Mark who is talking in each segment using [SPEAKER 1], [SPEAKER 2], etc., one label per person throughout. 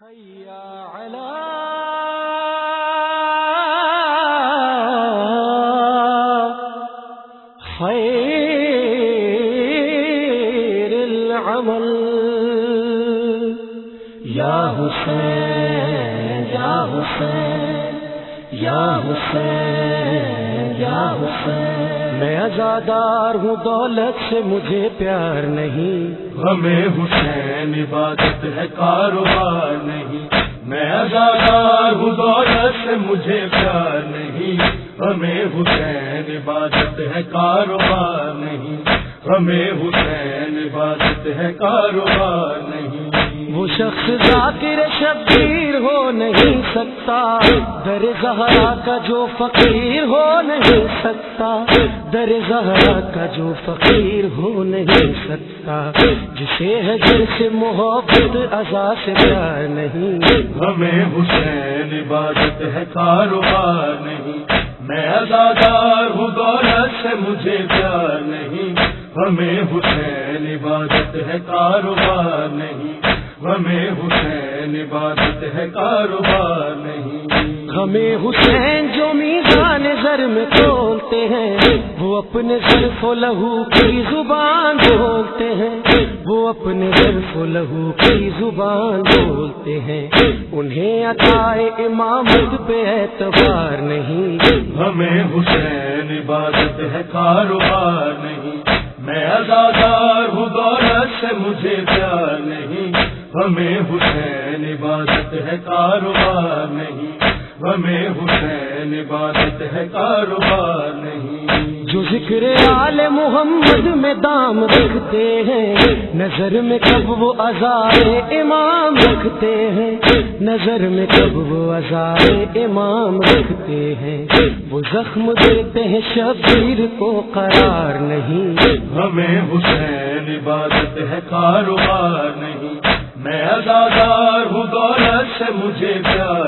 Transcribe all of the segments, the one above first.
[SPEAKER 1] حیا علی خیر العمل. یا حسین یا حسین یا حسین یا حسین میں ازادار ہوں، دولت سے مجھے پیار نہیں۔
[SPEAKER 2] ہمیں حسین عبادت ہے، کاروبار نہیں۔ میں ازادار ہوں، دولت سے مجھے پیار نہیں۔ ہمیں حسین عبادت ہے، کاروبار نہیں۔ ہمیں حسین عبادت ہے کاروبار نہیں۔
[SPEAKER 1] وہ شخص ذاکر شبیر ہو نہیں سکتا در زہرا کا جو فقیر ہو نہیں سکتا۔ در زہرا کا جو فقیر ہو نہیں سکتا۔ جسے ہے جل سے محبت ازا سے پیار نہیں۔
[SPEAKER 2] ہمیں حسین عبادت ہے کاروبار نہیں۔ میں ازادار ہوں ہمیں حسین عبادت ہے کاروبار نہیں۔ ہمیں حسین عبادت ہے کاروبار نہیں۔
[SPEAKER 1] ہمیں حسین جو میزان زر میں کھولتے ہیں وہ اپنے ظرف و لہو کی زبان بولتے ہیں۔ وہ اپنے ظرف و لہو کی زبان بولتے ہیں۔ انہیں عطائے امامت پہ اعتبار نہیں۔
[SPEAKER 2] ہمیں حسین عبادت ہے کاروبار نہیں۔ میں ازادار ہوں دولت سے مجھے پیار نہیں۔ ہمیں حسین عبادت ہے کاروبار نہیں۔ ہمیں حسین عبادت ہے کاروبار نہیں۔
[SPEAKER 1] جو ذکر آل محمد میں دام رکھتے ہیں نظر میں کب وہ ازار امام رکھتے ہیں۔ نظر میں کب وہ ازار امام رکھتے ہیں۔ وہ زخم دیتے ہیں شبیر کو قرار نہیں۔
[SPEAKER 2] ہمیں حسین عبادت ہے کاروبار نہیں۔ میں ازادار ہوں دولت سے مجھے پیار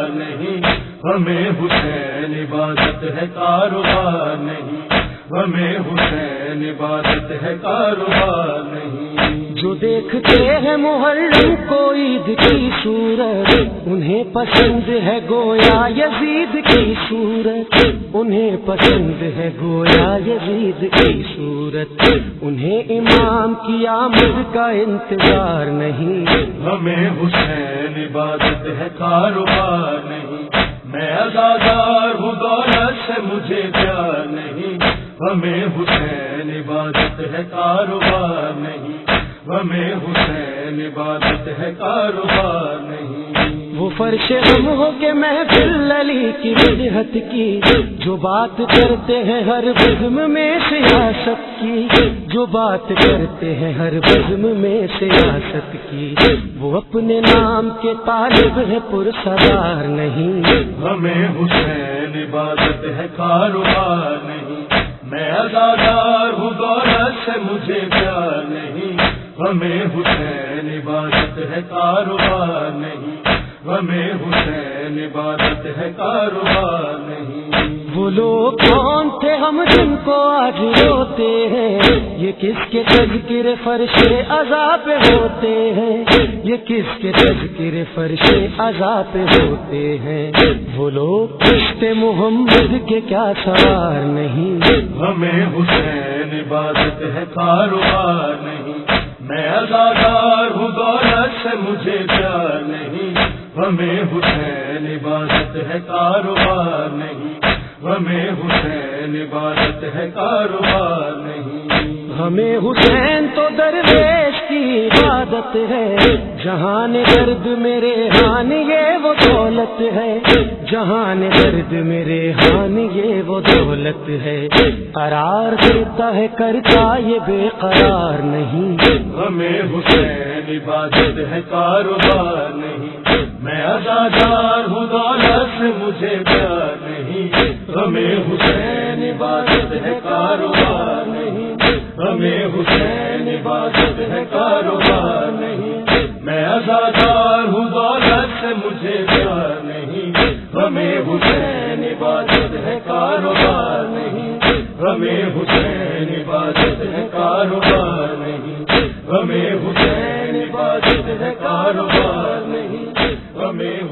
[SPEAKER 2] ہمیں حسین عبادت ہے کاروبار نہیں۔ ہمیں حسین عبادت ہے کاروبار نہیں۔
[SPEAKER 1] جو دیکھتے ہیں محرم کو عید کی صورت انہیں پسند ہے گویا یزید کی صورت۔ انہیں پسند ہے گویا یزید کی صورت۔ انہیں امام کی آمد کا انتظار نہیں۔
[SPEAKER 2] ہمیں حسین عبادت ہے کاروبار نہیں۔ میں ازادار ہوں، دولت سے مجھے پیار نہیں۔ ہمیں حسین عبادت ہے، کاروبار نہیں۔ ہمیں حسین عبادت ہے، کاروبار نہیں۔
[SPEAKER 1] وہ فرش غم ہو کے محفل علی کی مدحت کی، جو بات کرتے ہیں ہر بزم میں سیاست کی، جو بات کرتے ہیں ہر بزم میں سیاست کی۔ وہ اپنے نام کے طالب ہے پرسدار نہیں۔
[SPEAKER 2] ہمیں حسین عبادت ہے، کاروبار نہیں۔ میں ازادار ہوں، دولت سے مجھے پیار نہیں۔ ہمیں حسین عبادت ہے، کاروبار نہیں۔ ہمیں حسین عبادت ہے کاروبار نہیں۔
[SPEAKER 1] وہ لوگ کون تھے ہم جن کو آج روتے ہیں؟ یہ کس کے تذکر فرش عذاب ہوتے ہیں؟ یہ کس کے تذکر فرش عذاب ہوتے ہیں؟ وہ لوگ کشتے محمد کے کیا سوار نہیں؟
[SPEAKER 2] ہمیں حسین عبادت ہے کاروبار نہیں۔ میں ازادار ہوں دولت سے مجھے پیار نہیں۔ ہمیں حسین عبادت ہے کاروبار نہیں۔ ہمیں حسین عبادت ہے کاروبار نہیں۔
[SPEAKER 1] ہمیں حسین تو درویش کی عبادت ہے۔ جہان درد میرے ہان یہ وہ دولت ہے۔ جہان درد میرے ہان یہ وہ دولت ہے۔ قرار دیتا ہے کرتا یہ بے قرار نہیں۔
[SPEAKER 2] ہمیں حسین عبادت ہے کاروبار نہیں۔ میں ازادار ہوں، دولت سے مجھے پیار نہیں۔ ہمیں حسین عبادت ہے، کاروبار نہیں۔ ہمیں حسین عبادت ہے، کاروبار نہیں۔ میں ازادار ہوں، دولت سے مجھے پیار نہیں۔ ہمیں حسین عبادت ہے، کاروبار نہیں۔ ہمیں حسین عبادت ہے، کاروبار نہیں۔ ہمیں حسین عبادت ہے کاروبار نہیں ہمیں